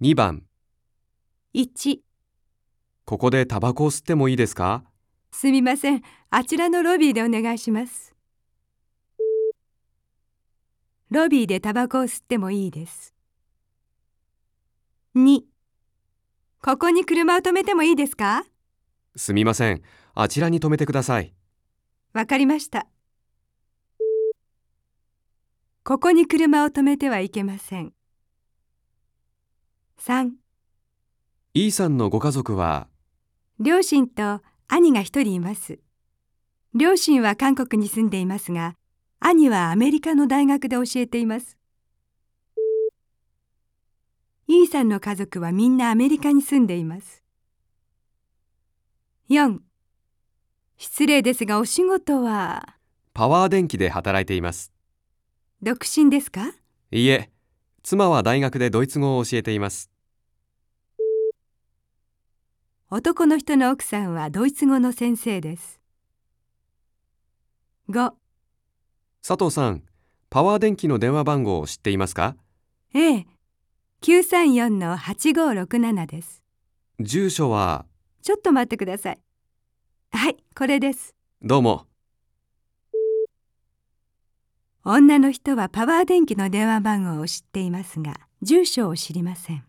2番、1、ここでタバコを吸ってもいいですか？すみません。あちらのロビーでお願いします。ロビーでタバコを吸ってもいいです。2、ここに車を止めてもいいですか？すみません。あちらに止めてください。わかりました。ここに車を止めてはいけません。3、E さんのご家族は、両親と兄が一人います。両親は韓国に住んでいますが、兄はアメリカの大学で教えています。イーさんの家族はみんなアメリカに住んでいます。4. 失礼ですがお仕事は？パワー電気で働いています。独身ですか？いいえ、妻は大学でドイツ語を教えています。男の人の奥さんはドイツ語の先生です。5. 佐藤さん、パワー電気の電話番号を知っていますか？ええ、934-8567です。住所は、ちょっと待ってください。はい、これです。どうも。女の人はパワー電気の電話番号を知っていますが、住所を知りません。